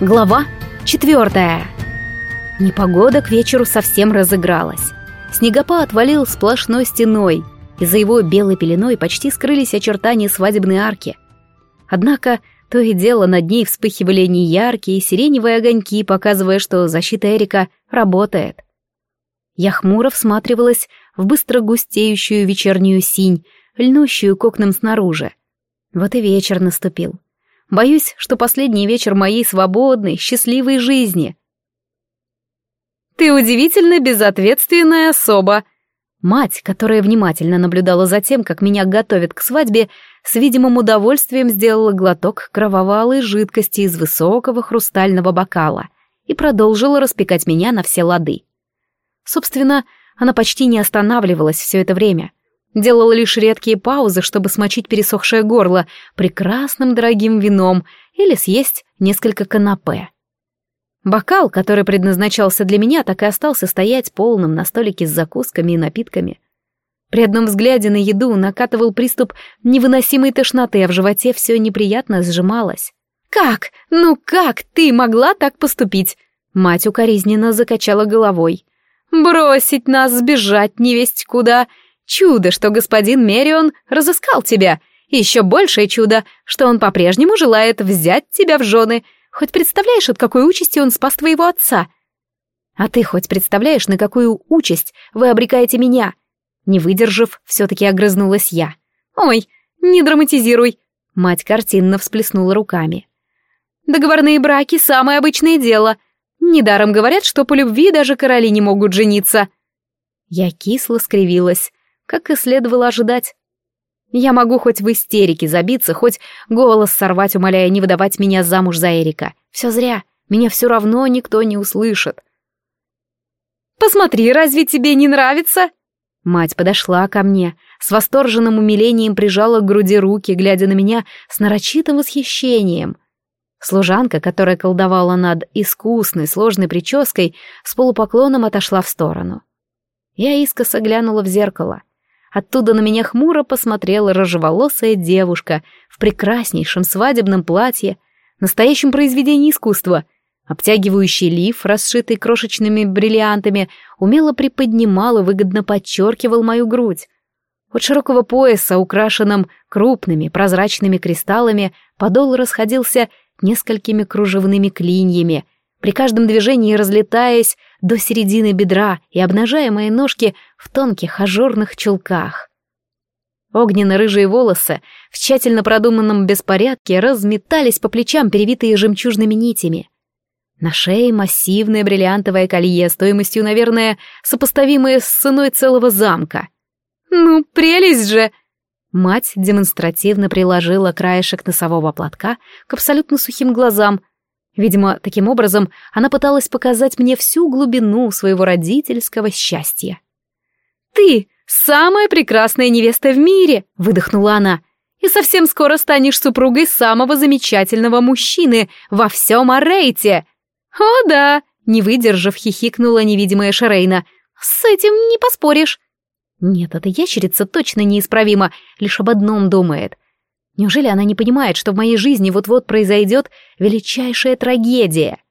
Глава четвертая. Непогода к вечеру совсем разыгралась. Снегопад отвалил сплошной стеной, и за его белой пеленой почти скрылись очертания свадебной арки. Однако то и дело над ней вспыхивали неяркие сиреневые огоньки, показывая, что защита Эрика работает. Я хмуро всматривалась в быстро густеющую вечернюю синь, льнущую к окнам снаружи. Вот и вечер наступил. Боюсь, что последний вечер моей свободной, счастливой жизни. «Ты удивительно безответственная особа!» Мать, которая внимательно наблюдала за тем, как меня готовят к свадьбе, с видимым удовольствием сделала глоток кровавалой жидкости из высокого хрустального бокала и продолжила распекать меня на все лады. Собственно, она почти не останавливалась все это время — Делала лишь редкие паузы, чтобы смочить пересохшее горло прекрасным дорогим вином или съесть несколько канапе. Бокал, который предназначался для меня, так и остался стоять полным на столике с закусками и напитками. При одном взгляде на еду накатывал приступ невыносимой тошноты, а в животе все неприятно сжималось. «Как? Ну как ты могла так поступить?» Мать укоризненно закачала головой. «Бросить нас, сбежать невесть куда!» Чудо, что господин Мерион разыскал тебя. И еще большее чудо, что он по-прежнему желает взять тебя в жены. Хоть представляешь, от какой участи он спас твоего отца? А ты хоть представляешь, на какую участь вы обрекаете меня? Не выдержав, все-таки огрызнулась я. Ой, не драматизируй. Мать картинно всплеснула руками. Договорные браки — самое обычное дело. Недаром говорят, что по любви даже короли не могут жениться. Я кисло скривилась как и следовало ожидать. Я могу хоть в истерике забиться, хоть голос сорвать, умоляя не выдавать меня замуж за Эрика. Все зря, меня все равно никто не услышит. «Посмотри, разве тебе не нравится?» Мать подошла ко мне, с восторженным умилением прижала к груди руки, глядя на меня с нарочитым восхищением. Служанка, которая колдовала над искусной, сложной прической, с полупоклоном отошла в сторону. Я искоса глянула в зеркало. Оттуда на меня хмуро посмотрела рыжеволосая девушка в прекраснейшем свадебном платье, настоящем произведении искусства. Обтягивающий лиф, расшитый крошечными бриллиантами, умело приподнимал и выгодно подчеркивал мою грудь. От широкого пояса, украшенным крупными прозрачными кристаллами, подол расходился несколькими кружевными клиньями — при каждом движении разлетаясь до середины бедра и обнажая мои ножки в тонких ажурных чулках. Огненно-рыжие волосы в тщательно продуманном беспорядке разметались по плечам, перевитые жемчужными нитями. На шее массивное бриллиантовое колье стоимостью, наверное, сопоставимое с ценой целого замка. «Ну, прелесть же!» Мать демонстративно приложила краешек носового платка к абсолютно сухим глазам, Видимо, таким образом она пыталась показать мне всю глубину своего родительского счастья. «Ты самая прекрасная невеста в мире!» — выдохнула она. «И совсем скоро станешь супругой самого замечательного мужчины во всем Аррейте!» «О да!» — не выдержав, хихикнула невидимая Шерейна. «С этим не поспоришь!» Нет, эта ящерица точно неисправима, лишь об одном думает — Неужели она не понимает, что в моей жизни вот-вот произойдет величайшая трагедия?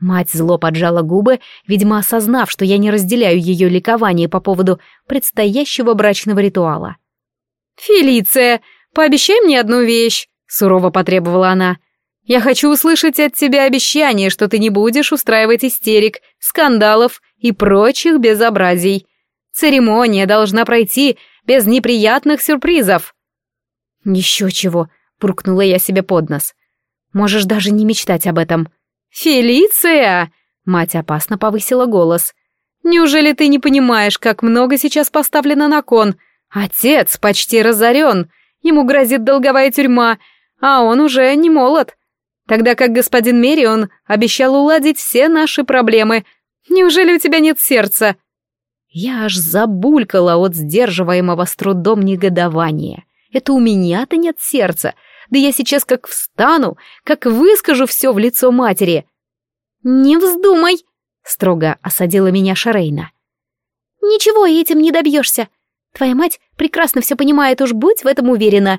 Мать зло поджала губы, видимо, осознав, что я не разделяю ее ликование по поводу предстоящего брачного ритуала. «Фелиция, пообещай мне одну вещь», — сурово потребовала она. «Я хочу услышать от тебя обещание, что ты не будешь устраивать истерик, скандалов и прочих безобразий. Церемония должна пройти без неприятных сюрпризов». «Еще чего!» — буркнула я себе под нос. «Можешь даже не мечтать об этом». «Фелиция!» — мать опасно повысила голос. «Неужели ты не понимаешь, как много сейчас поставлено на кон? Отец почти разорен, ему грозит долговая тюрьма, а он уже не молод. Тогда как господин Мерион обещал уладить все наши проблемы. Неужели у тебя нет сердца?» Я аж забулькала от сдерживаемого с трудом негодования. Это у меня-то нет сердца. Да я сейчас как встану, как выскажу все в лицо матери. «Не вздумай!» — строго осадила меня Шарейна. «Ничего этим не добьешься. Твоя мать прекрасно все понимает, уж будь в этом уверена».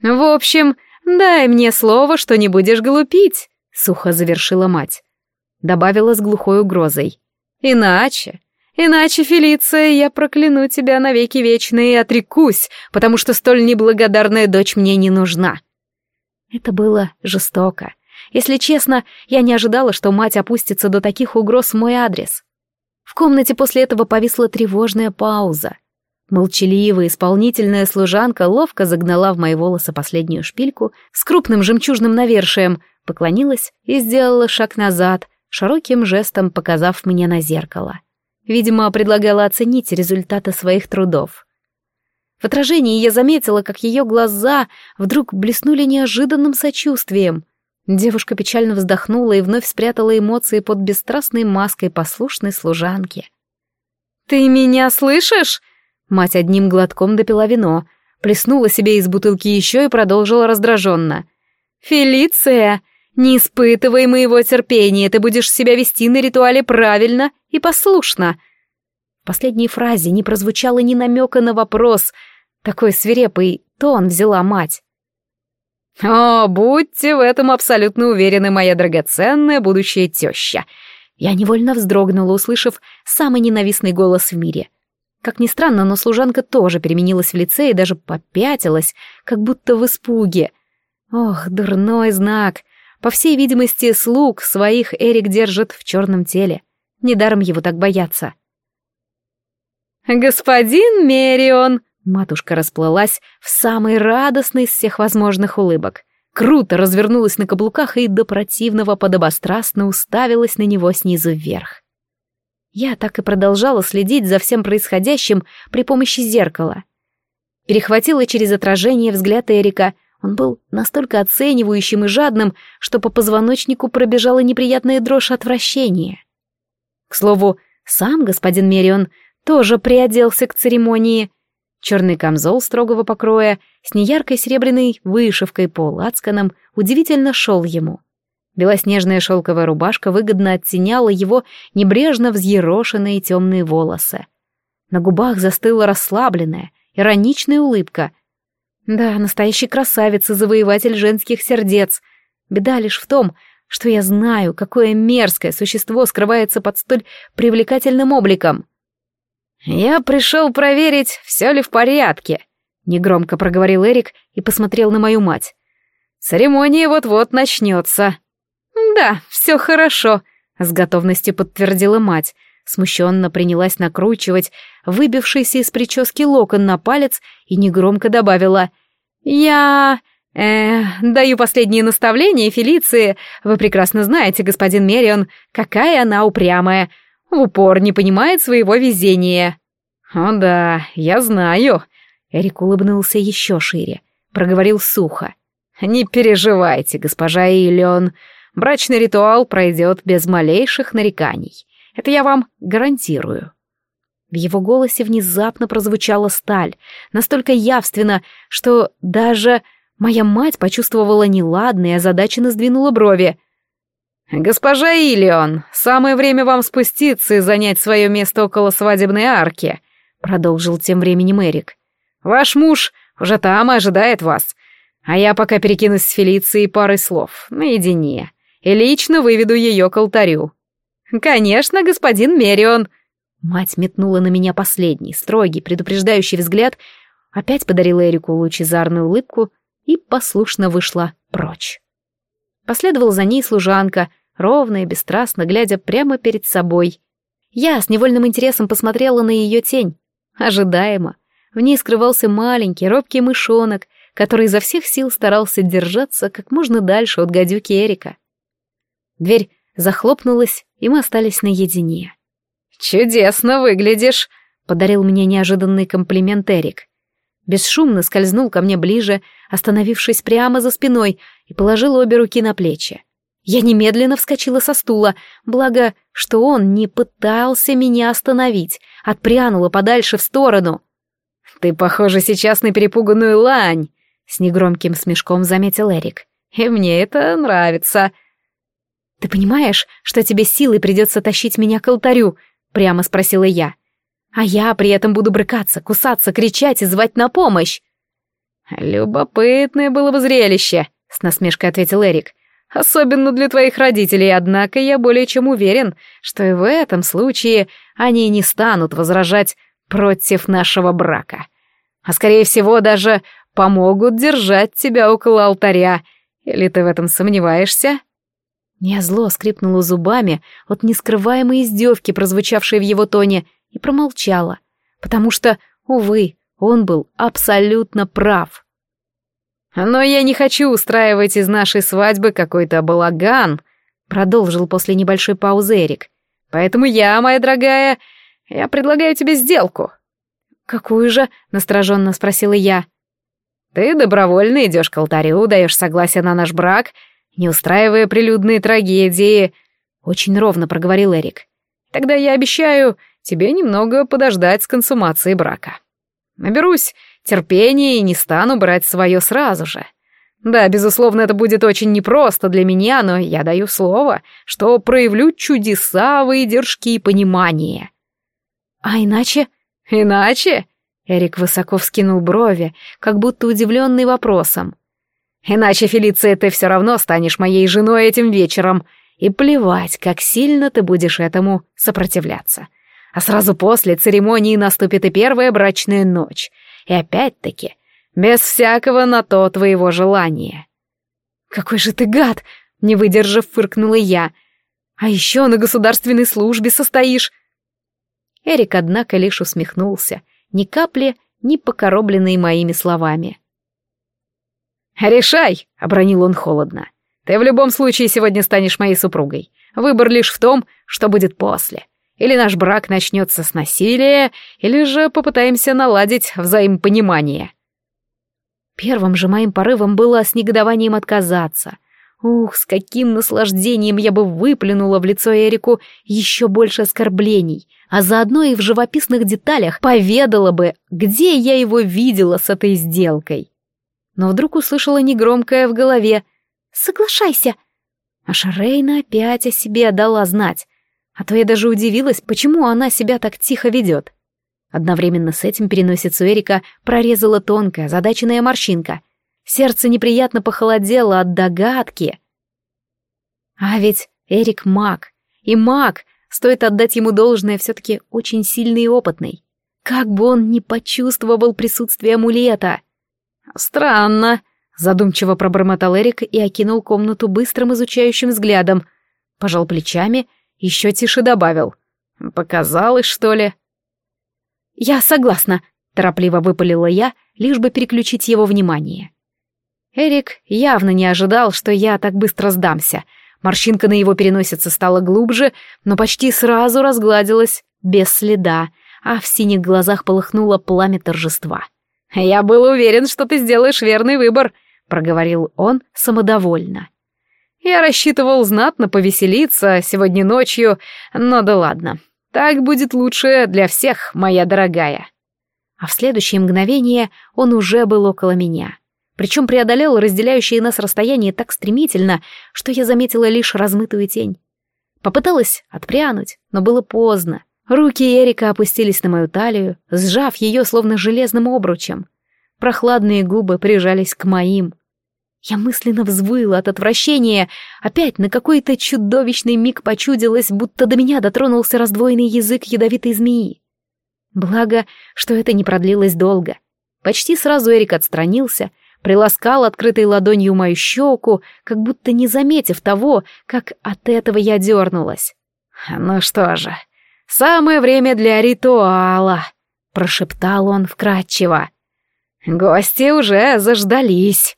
«В общем, дай мне слово, что не будешь глупить», — сухо завершила мать. Добавила с глухой угрозой. Иначе, иначе, Фелиция, я прокляну тебя навеки вечные и отрекусь, потому что столь неблагодарная дочь мне не нужна. Это было жестоко. Если честно, я не ожидала, что мать опустится до таких угроз в мой адрес. В комнате после этого повисла тревожная пауза. Молчаливая, исполнительная служанка ловко загнала в мои волосы последнюю шпильку с крупным жемчужным навершием, поклонилась и сделала шаг назад, широким жестом показав мне на зеркало. Видимо, предлагала оценить результаты своих трудов. В отражении я заметила, как ее глаза вдруг блеснули неожиданным сочувствием. Девушка печально вздохнула и вновь спрятала эмоции под бесстрастной маской послушной служанки. «Ты меня слышишь?» Мать одним глотком допила вино, плеснула себе из бутылки еще и продолжила раздраженно. «Фелиция, не испытывай моего терпения, ты будешь себя вести на ритуале правильно и послушно». В последней фразе не прозвучало ни намека на вопрос. Такой свирепый тон взяла мать. «О, будьте в этом абсолютно уверены, моя драгоценная будущая теща!» Я невольно вздрогнула, услышав самый ненавистный голос в мире. Как ни странно, но служанка тоже переменилась в лице и даже попятилась, как будто в испуге. Ох, дурной знак. По всей видимости, слуг своих Эрик держит в черном теле. Недаром его так боятся. «Господин Мерион!» Матушка расплылась в самой радостной из всех возможных улыбок. Круто развернулась на каблуках и до противного подобострастно уставилась на него снизу вверх. Я так и продолжала следить за всем происходящим при помощи зеркала. Перехватила через отражение взгляд Эрика. Он был настолько оценивающим и жадным, что по позвоночнику пробежала неприятная дрожь отвращения. К слову, сам господин Мерион тоже приоделся к церемонии. Черный камзол строгого покроя с неяркой серебряной вышивкой по лацканам удивительно шел ему. Белоснежная шелковая рубашка выгодно оттеняла его небрежно взъерошенные темные волосы. На губах застыла расслабленная, ироничная улыбка. Да, настоящий красавец и завоеватель женских сердец. Беда лишь в том, что я знаю, какое мерзкое существо скрывается под столь привлекательным обликом. «Я пришел проверить, все ли в порядке», — негромко проговорил Эрик и посмотрел на мою мать. «Церемония вот-вот начнется». «Да, все хорошо», — с готовностью подтвердила мать. Смущенно принялась накручивать выбившийся из прически локон на палец и негромко добавила «Я...» «Э, даю последние наставления Фелиции. Вы прекрасно знаете, господин Мерион, какая она упрямая. В упор не понимает своего везения». «О да, я знаю». Эрик улыбнулся еще шире, проговорил сухо. «Не переживайте, госпожа Иллион. Брачный ритуал пройдет без малейших нареканий. Это я вам гарантирую. В его голосе внезапно прозвучала сталь, настолько явственно, что даже моя мать почувствовала неладное озадаченно сдвинула брови. «Госпожа Илион, самое время вам спуститься и занять свое место около свадебной арки», продолжил тем временем Эрик. «Ваш муж уже там и ожидает вас, а я пока перекинусь с Фелицией парой слов, наедине и лично выведу ее к алтарю». «Конечно, господин Мерион!» Мать метнула на меня последний, строгий, предупреждающий взгляд, опять подарила Эрику лучезарную улыбку и послушно вышла прочь. Последовала за ней служанка, ровно и бесстрастно, глядя прямо перед собой. Я с невольным интересом посмотрела на ее тень. Ожидаемо. В ней скрывался маленький, робкий мышонок, который изо всех сил старался держаться как можно дальше от гадюки Эрика. Дверь захлопнулась, и мы остались наедине. «Чудесно выглядишь», — подарил мне неожиданный комплимент Эрик. Бесшумно скользнул ко мне ближе, остановившись прямо за спиной, и положил обе руки на плечи. Я немедленно вскочила со стула, благо, что он не пытался меня остановить, отпрянула подальше в сторону. «Ты, похоже, сейчас на перепуганную лань», — с негромким смешком заметил Эрик. «И мне это нравится», — «Ты понимаешь, что тебе силой придется тащить меня к алтарю?» — прямо спросила я. «А я при этом буду брыкаться, кусаться, кричать и звать на помощь». «Любопытное было бы зрелище», — с насмешкой ответил Эрик. Особенно для твоих родителей, однако я более чем уверен, что и в этом случае они не станут возражать против нашего брака. А скорее всего даже помогут держать тебя около алтаря. Или ты в этом сомневаешься?» Я зло скрипнула зубами от нескрываемой издевки, прозвучавшей в его тоне, и промолчала, потому что, увы, он был абсолютно прав. «Но я не хочу устраивать из нашей свадьбы какой-то балаган», продолжил после небольшой паузы Эрик. «Поэтому я, моя дорогая, я предлагаю тебе сделку». «Какую же?» — настороженно спросила я. «Ты добровольно идешь к алтарю, даешь согласие на наш брак, не устраивая прилюдные трагедии», — очень ровно проговорил Эрик. «Тогда я обещаю тебе немного подождать с консумацией брака. Наберусь терпения и не стану брать свое сразу же. Да, безусловно, это будет очень непросто для меня, но я даю слово, что проявлю чудеса, выдержки и понимание». «А иначе?» «Иначе?» — Эрик высоко вскинул брови, как будто удивленный вопросом. «Иначе, Фелиция, ты все равно станешь моей женой этим вечером, и плевать, как сильно ты будешь этому сопротивляться. А сразу после церемонии наступит и первая брачная ночь, и опять-таки, без всякого на то твоего желания». «Какой же ты гад!» — не выдержав, фыркнула я. «А еще на государственной службе состоишь!» Эрик, однако, лишь усмехнулся, ни капли не покоробленный моими словами. «Решай!» — обронил он холодно. «Ты в любом случае сегодня станешь моей супругой. Выбор лишь в том, что будет после. Или наш брак начнется с насилия, или же попытаемся наладить взаимопонимание». Первым же моим порывом было с негодованием отказаться. Ух, с каким наслаждением я бы выплюнула в лицо Эрику еще больше оскорблений, а заодно и в живописных деталях поведала бы, где я его видела с этой сделкой. Но вдруг услышала негромкое в голове «Соглашайся!» А Шарейна опять о себе дала знать, а то я даже удивилась, почему она себя так тихо ведет. Одновременно с этим переносицу Эрика прорезала тонкая, задаченная морщинка — Сердце неприятно похолодело от догадки. А ведь Эрик маг. И маг, стоит отдать ему должное, все-таки очень сильный и опытный. Как бы он ни почувствовал присутствие амулета. Странно, задумчиво пробормотал Эрик и окинул комнату быстрым изучающим взглядом. Пожал плечами, еще тише добавил. Показалось, что ли? Я согласна, торопливо выпалила я, лишь бы переключить его внимание. Эрик явно не ожидал, что я так быстро сдамся. Морщинка на его переносице стала глубже, но почти сразу разгладилась, без следа, а в синих глазах полыхнуло пламя торжества. «Я был уверен, что ты сделаешь верный выбор», — проговорил он самодовольно. «Я рассчитывал знатно повеселиться сегодня ночью, но да ладно, так будет лучше для всех, моя дорогая». А в следующее мгновение он уже был около меня — причем преодолел разделяющее нас расстояние так стремительно, что я заметила лишь размытую тень. Попыталась отпрянуть, но было поздно. Руки Эрика опустились на мою талию, сжав ее словно железным обручем. Прохладные губы прижались к моим. Я мысленно взвыла от отвращения. Опять на какой-то чудовищный миг почудилось, будто до меня дотронулся раздвоенный язык ядовитой змеи. Благо, что это не продлилось долго. Почти сразу Эрик отстранился — приласкал открытой ладонью мою щеку, как будто не заметив того, как от этого я дернулась. «Ну что же, самое время для ритуала», — прошептал он вкратчиво. «Гости уже заждались».